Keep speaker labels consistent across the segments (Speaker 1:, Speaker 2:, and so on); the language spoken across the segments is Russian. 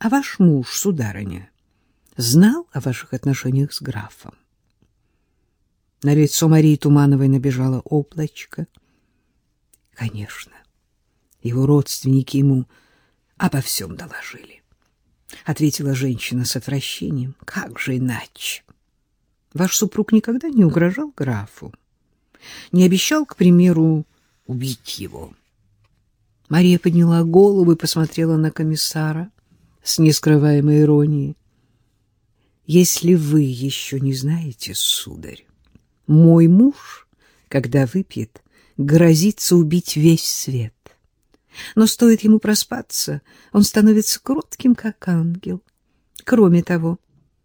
Speaker 1: А ваш муж, сударыня, знал о ваших отношениях с графом? На лицо Марии Тумановой набежало облачко. Конечно, его родственники ему обо всем доложили. Ответила женщина с отвращением. Как же иначе? Ваш супруг никогда не угрожал графу? Не обещал, к примеру, убить его? Мария подняла голову и посмотрела на комиссара с нескрываемой иронией. Если вы еще не знаете, сударь, мой муж, когда выпьет, грозится убить весь свет. Но стоит ему проспаться, он становится кротким, как ангел. Кроме того,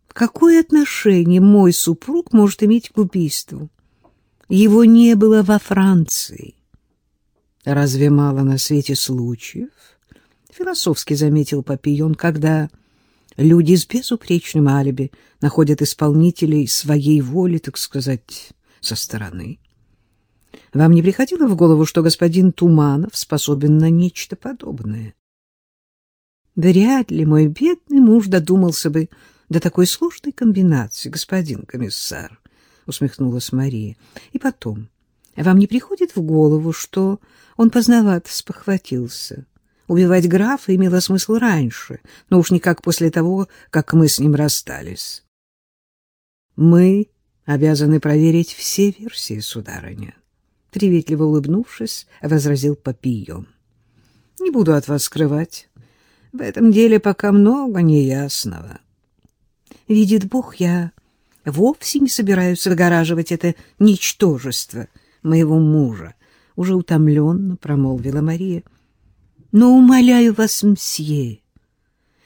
Speaker 1: какое отношение мой супруг может иметь к убийству? Его не было во Франции. Разве мало на свете случаев? Философски заметил Папион, когда люди с безупречным алиби находят исполнителей своей воли, так сказать, со стороны. Вам не приходило в голову, что господин Туманов способен на нечто подобное? Вряд ли мой бедный муж додумался бы до такой сложной комбинации, господин комиссар, — усмехнулась Мария. И потом, вам не приходит в голову, что он поздновато спохватился? Убивать графа имело смысл раньше, но уж никак после того, как мы с ним расстались. Мы обязаны проверить все версии, сударыня. Приветливо улыбнувшись, возразил Папийон. Не буду от вас скрывать. В этом деле пока много неясного. Видит Бог, я вовсе не собираюсь выгораживать это ничтожество моего мужа, уже утомленно промолвила Мария. Но умоляю вас, мсье,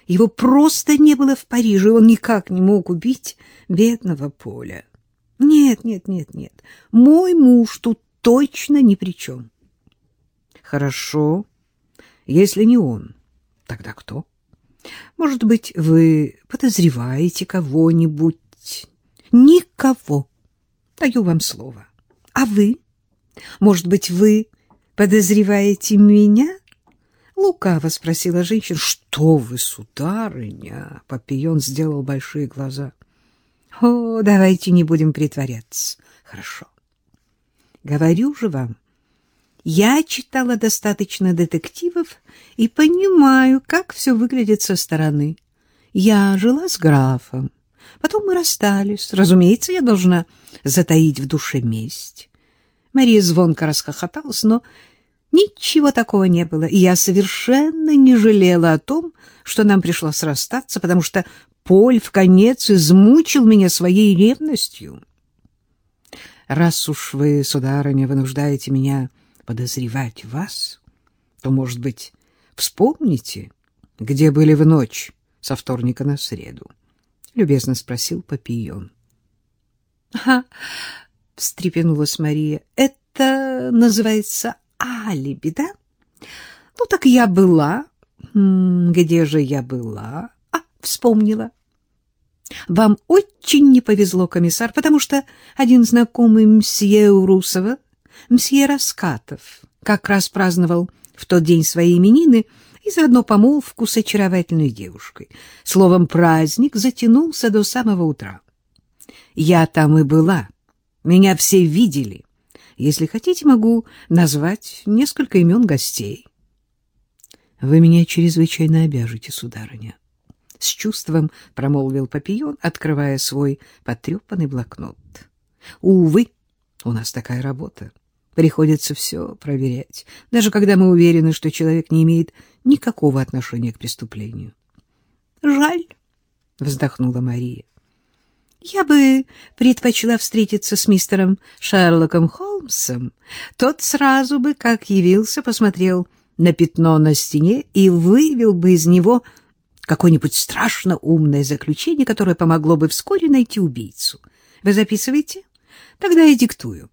Speaker 1: его просто не было в Париже, он никак не мог убить бедного Поля. Нет, нет, нет, нет, мой муж тут точно ни при чем. Хорошо, если не он, тогда кто? Может быть, вы подозреваете кого-нибудь? Никого. Даю вам слово. А вы? Может быть, вы подозреваете меня? Лукаво спросила женщина. Что вы, сударыня? Папион сделал большие глаза. О, давайте не будем притворяться. Хорошо. Говорю же вам, я читала достаточно детективов и понимаю, как все выглядит со стороны. Я жила с графом, потом мы расстались. Разумеется, я должна затаить в душе месть. Мария звонко расхохоталась, но ничего такого не было, и я совершенно не жалела о том, что нам пришлось расстаться, потому что Поль в конец измучил меня своей ревностью. Раз уж вы, сударыня, вынуждаете меня подозревать вас, то, может быть, вспомните, где были в ночь со вторника на среду? — любезно спросил Папион. — Ага, — встрепенулась Мария, — это называется алиби, да? Ну, так я была. Где же я была? А, вспомнила. Вам очень не повезло, комиссар, потому что один знакомый мсье Урусова, мсье Раскатов, как раз праздновал в тот день свои именины и заодно помолвку с очаровательной девушкой. Словом, праздник затянулся до самого утра. Я там и была. Меня все видели. Если хотите, могу назвать несколько имен гостей. Вы меня чрезвычайно обяжете, сударыня с чувством промолвил Папион, открывая свой потрепанный блокнот. Увы, у нас такая работа. Приходится все проверять, даже когда мы уверены, что человек не имеет никакого отношения к преступлению. Жаль, вздохнула Мария. Я бы предпочла встретиться с мистером Шерлоком Холмсом. Тот сразу бы, как явился, посмотрел на пятно на стене и вывел бы из него какое-нибудь страшно умное заключение, которое помогло бы вскоре найти убийцу. Вы записываете? Тогда я диктую.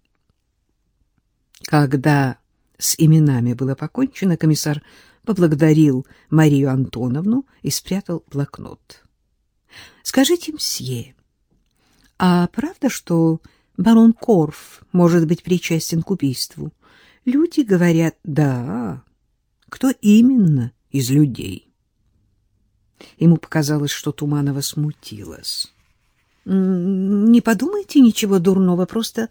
Speaker 1: Когда с именами было покончено, комиссар поблагодарил Марию Антоновну и спрятал блокнот. — Скажите, мсье, а правда, что барон Корф может быть причастен к убийству? Люди говорят «да». Кто именно из людей? Ему показалось, что Туманова смутилась. «Не подумайте ничего дурного, просто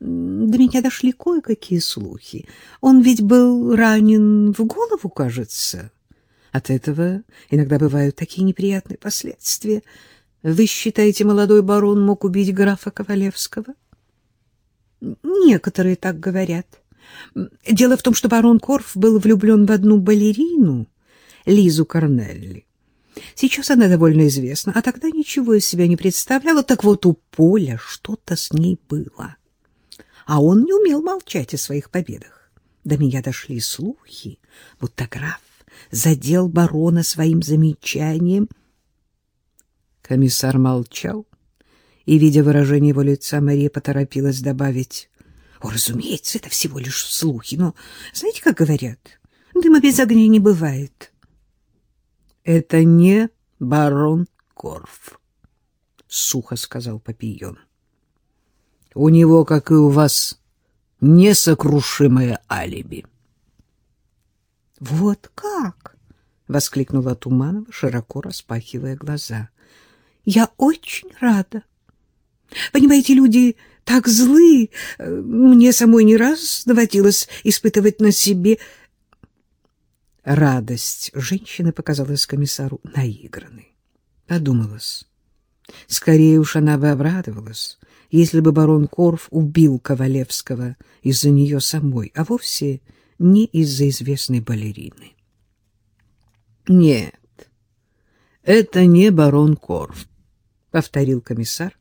Speaker 1: до меня дошли кое-какие слухи. Он ведь был ранен в голову, кажется. От этого иногда бывают такие неприятные последствия. Вы считаете, молодой барон мог убить графа Ковалевского? Некоторые так говорят. Дело в том, что барон Корф был влюблен в одну балерину, Лизу Корнелли. Сейчас она довольно известна, а тогда ничего из себя не представляла. Так вот, у Поля что-то с ней было. А он не умел молчать о своих победах. До меня дошли слухи, будто граф задел барона своим замечанием. Комиссар молчал, и, видя выражение его лица, Мария поторопилась добавить. — О, разумеется, это всего лишь слухи, но знаете, как говорят, дыма без огня не бывает. — Это не барон Корф, — сухо сказал Папион. — У него, как и у вас, несокрушимое алиби. — вот как? воскликнула Туманова, широко распахивая глаза. Я очень рада. Понимаете, люди так злы. Мне самой не раз доводилось испытывать на себе радость. Женщина показалась комиссару наигранной. Подумалось. Скорее уж она бы обрадовалась, если бы барон Корф убил Ковалевского из-за нее самой, а вовсе не из-за известной балерины. Нет, это не барон Корф, повторил комиссар,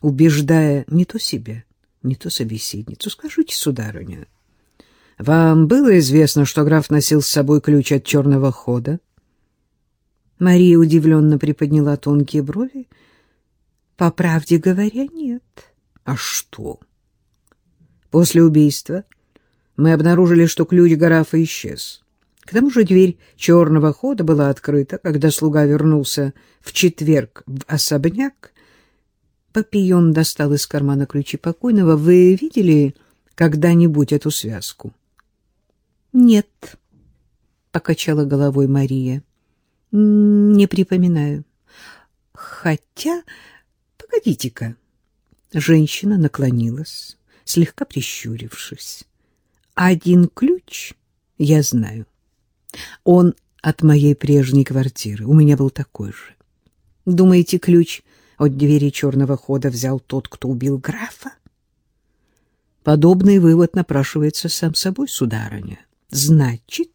Speaker 1: убеждая не то себя, не то собеседницу. Скажите, сударыня, вам было известно, что граф носил с собой ключ от черного хода? Мария удивленно приподняла тонкие брови. По правде говоря, нет. А что? После убийства мы обнаружили, что ключ графа исчез. К тому же дверь черного хода была открыта, когда слуга вернулся в четверг в особняк. Папион достал из кармана ключи покойного. Вы видели когда-нибудь эту связку? — Нет, — покачала головой Мария. — Не припоминаю. Хотя... Погодите-ка. Женщина наклонилась, слегка прищурившись. Один ключ я знаю. Он от моей прежней квартиры. У меня был такой же. Думаете, ключ от двери черного хода взял тот, кто убил графа? Подобный вывод напрашивается сам собой, сударыня. Значит,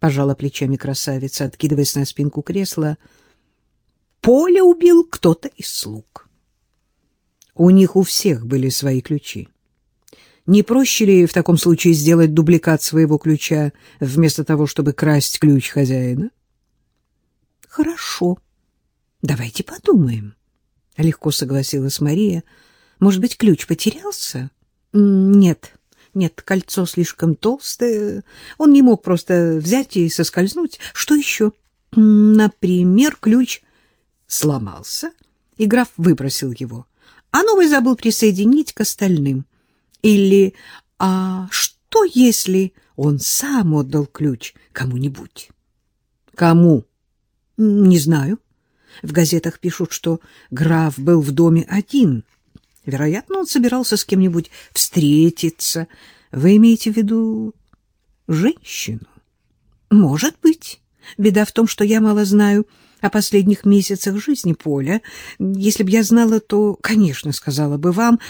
Speaker 1: пожала плечами красавица, откидываясь на спинку кресла, Поля убил кто-то из слуг. У них у всех были свои ключи. Не проще ли в таком случае сделать дубликат своего ключа, вместо того, чтобы красть ключ хозяина? — Хорошо. Давайте подумаем. Легко согласилась Мария. — Может быть, ключ потерялся? — Нет, нет, кольцо слишком толстое. Он не мог просто взять и соскользнуть. Что еще? Например, ключ сломался, и граф выбросил его, а новый забыл присоединить к остальным. Или «А что, если он сам отдал ключ кому-нибудь?» «Кому?» «Не знаю. В газетах пишут, что граф был в доме один. Вероятно, он собирался с кем-нибудь встретиться. Вы имеете в виду женщину?» «Может быть. Беда в том, что я мало знаю» о последних месяцах жизни Поля. Если б я знала, то, конечно, сказала бы вам.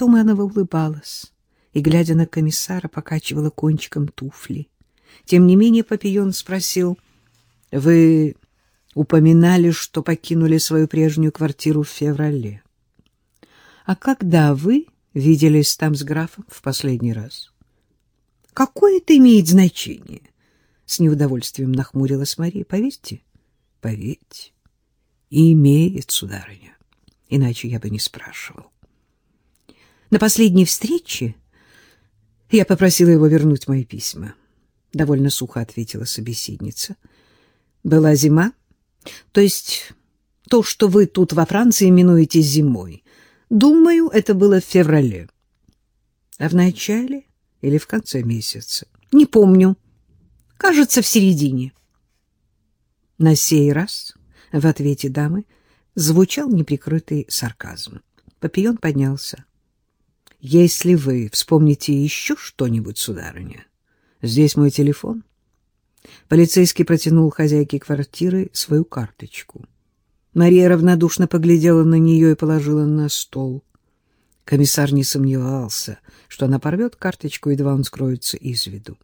Speaker 1: Туманова улыбалась и, глядя на комиссара, покачивала кончиком туфли. Тем не менее Папион спросил, — Вы упоминали, что покинули свою прежнюю квартиру в феврале. — А когда вы виделись там с графом в последний раз? — Какое это имеет значение? — с неудовольствием нахмурилась Мария. — Поверьте, поверьте, имеет, сударыня, иначе я бы не спрашивал. На последней встрече я попросила его вернуть мои письма. Довольно сухо ответила собеседница. Была зима, то есть то, что вы тут во Франции именуете зимой. Думаю, это было в феврале. А в начале или в конце месяца? Не помню. Кажется, в середине. На сей раз в ответе дамы звучал неприкрытый сарказм. Папион поднялся. — Если вы вспомните еще что-нибудь, сударыня, здесь мой телефон. Полицейский протянул хозяйке квартиры свою карточку. Мария равнодушно поглядела на нее и положила на стол. Комиссар не сомневался, что она порвет карточку, едва он скроется из виду.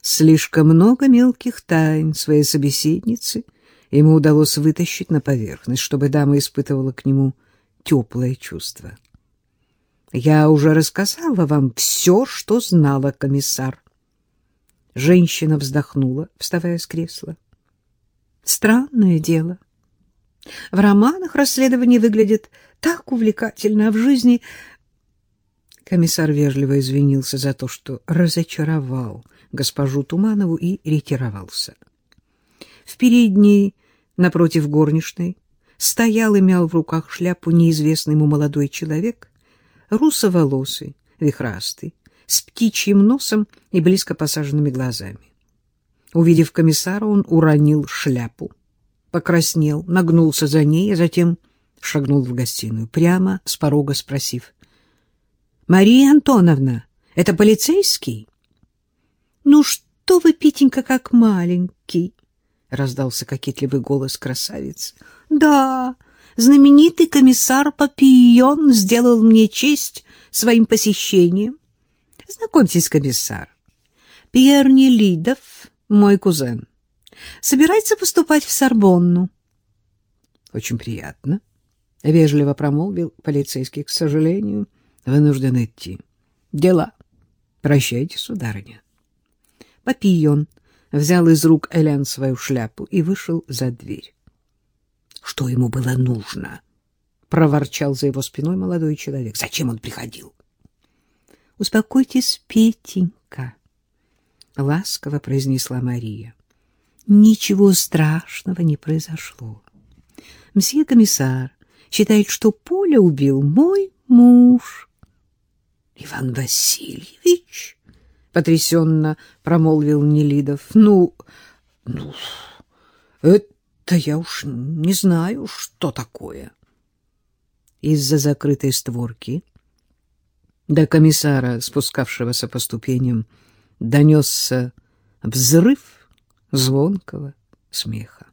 Speaker 1: Слишком много мелких тайн своей собеседницы ему удалось вытащить на поверхность, чтобы дама испытывала к нему теплое чувство. Я уже рассказала вам все, что знала комиссар. Женщина вздохнула, вставая с кресла. Странное дело. В романах расследование выглядит так увлекательно, а в жизни... Комиссар вежливо извинился за то, что разочаровал госпожу Туманову и ретировался. В передней, напротив горничной, стоял и мял в руках шляпу неизвестный ему молодой человек, русоволосый, вихрастый, с птичьим носом и близко посаженными глазами. Увидев комиссара, он уронил шляпу, покраснел, нагнулся за ней, а затем шагнул в гостиную, прямо с порога спросив. — Мария Антоновна, это полицейский? — Ну что вы, Петенька, как маленький? — раздался кокетливый голос красавицы. — Да, знаменитый комиссар Папион сделал мне честь своим посещением. Знакомьтесь, комиссар. Пьер Нелидов, мой кузен. Собирается поступать в Сорбонну. — Очень приятно, — вежливо промолвил полицейский. — К сожалению, вынужден идти. — Дела. Прощайте, сударыня. Папион взял из рук Элян свою шляпу и вышел за дверь. — Что ему было нужно? — проворчал за его спиной молодой человек. — Зачем он приходил? — Успокойтесь, Петенька, — ласково произнесла Мария. — Ничего страшного не произошло. Мсье комиссар считает, что Поля убил мой муж. — Иван Васильевич? — потрясенно промолвил Нелидов. Ну, ну, это я уж не знаю, что такое. Из-за закрытой створки до комиссара, спускавшегося по ступеням, донесся взрыв звонкого смеха.